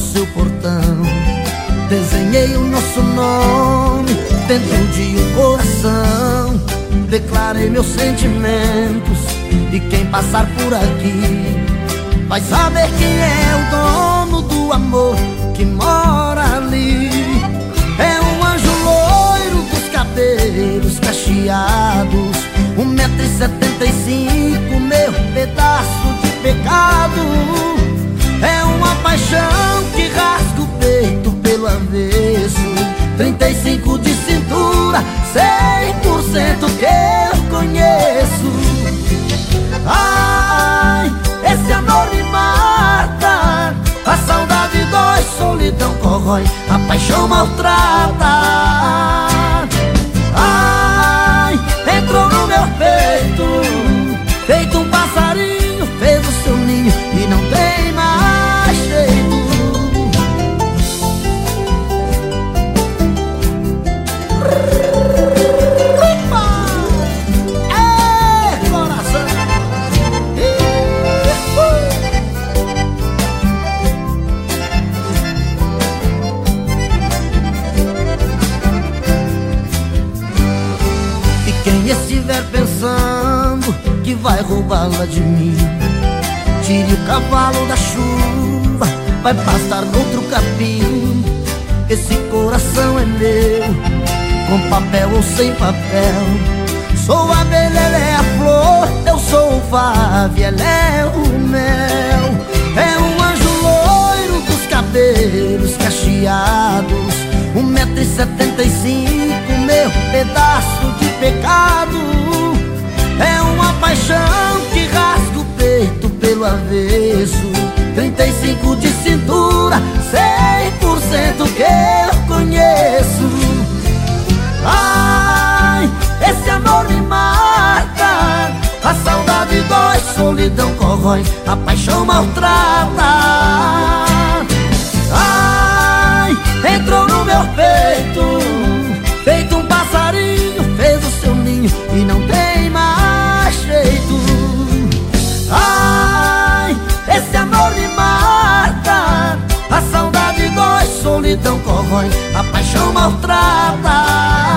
então Desenhei o nosso nome dentro de um coração. Declarei meus sentimentos E quem passar por aqui Vai saber quem é o dono do amor que mora ali. É um anjo loiro dos cabelos cacheados Um metro e setenta e cinco, pelo avesso. Trinta e cinco de cintura, cem por cento que eu conheço. Ai, esse amor me mata. A saudade dói, solidão corrói A paixão maltrata estiver pensando que vai roubá-la de mim. Tire o cavalo da chuva, vai passar noutro capim. Esse coração é meu, com papel ou sem papel. Sou a abelha, ela é a flor, eu sou o fave, ela é o mel. É um anjo loiro dos cabelos cacheados Um metro e setenta e cinco, meu pedaço pecado. É uma paixão que rasga o peito pelo avesso. 35 de cintura, 100% que eu conheço. Ai, esse amor me mata. A saudade dói, solidão corrói A paixão maltrata. Ai, entrou no meu peito e não tem mais jeito. Ai, esse amor me mata A saudade dói, solidão corrói A paixão maltrata